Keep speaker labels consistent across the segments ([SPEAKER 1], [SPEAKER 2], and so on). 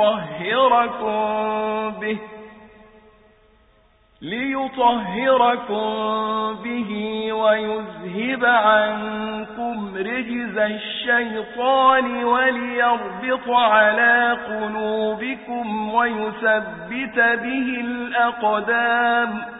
[SPEAKER 1] ليطهركم به ليطهركم به ويذهب عنكم رجز الشيطان وليربط على قلوبكم ويثبت به الأقدام.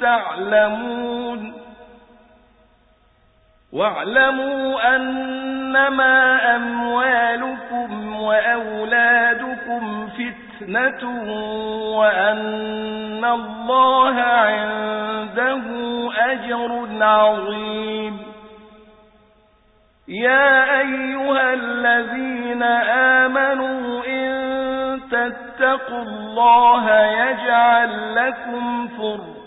[SPEAKER 1] تعلمون. واعلموا أنما أموالكم وأولادكم فتنة وأن الله عنده أجر عظيم. يا أيها الذين آمنوا إن تتقوا الله يجعل لكم فرقا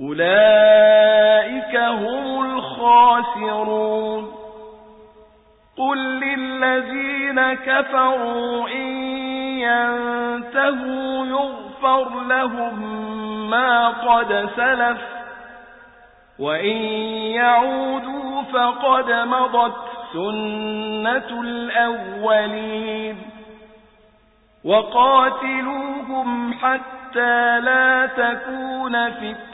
[SPEAKER 1] أولئك هم الخاسرون قل للذين كفروا إن ينتهوا يغفر لهم ما قد سلف وإن يعودوا فقد مضت سنة الأولين وقاتلوهم حتى لا تكون فتنة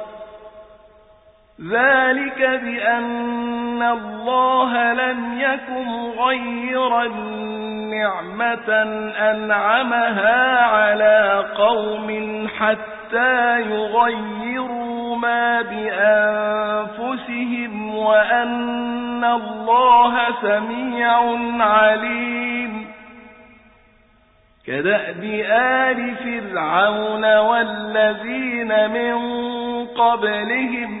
[SPEAKER 1] ذلك بأن الله لم يكن غير نعمة أنعمها على قوم حتى يغيروا ما بأنفسهم وأن الله سميع عليم. كدأب آل فرعون والذين من قبلهم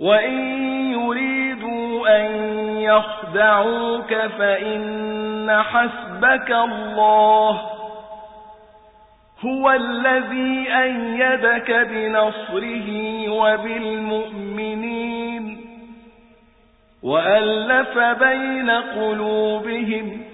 [SPEAKER 1] وإن يريدوا أن يخدعوك فإن حسبك الله هو الذي أيدك بنصره وبالمؤمنين وألف بين قلوبهم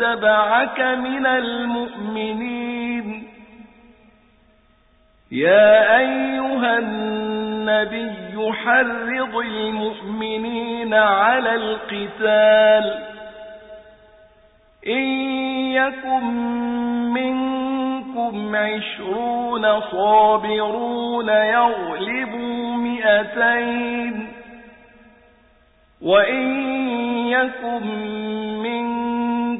[SPEAKER 1] اتبعك من المؤمنين. يا أيها النبي حرض المؤمنين على القتال. إن يكن منكم عشرون صابرون يغلبوا مئتين. وإن يكن منكم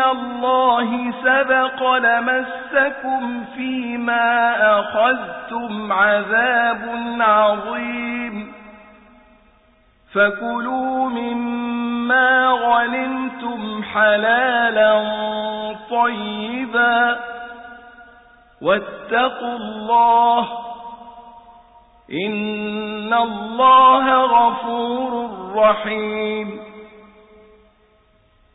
[SPEAKER 1] الله سبق لمسكم فيما أخذتم عذاب عظيم. فكلوا مما غنمتم حلالا طيبا واتقوا الله إن الله غفور رحيم.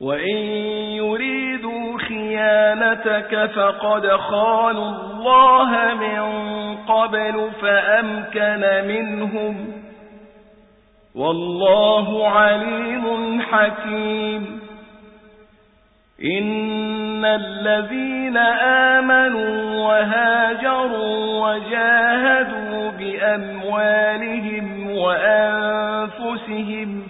[SPEAKER 1] وإن يريدوا خيانتك فقد خانوا الله من قبل فأمكن منهم والله عليم حكيم. إن الذين آمنوا وهاجروا وجاهدوا بأموالهم وأنفسهم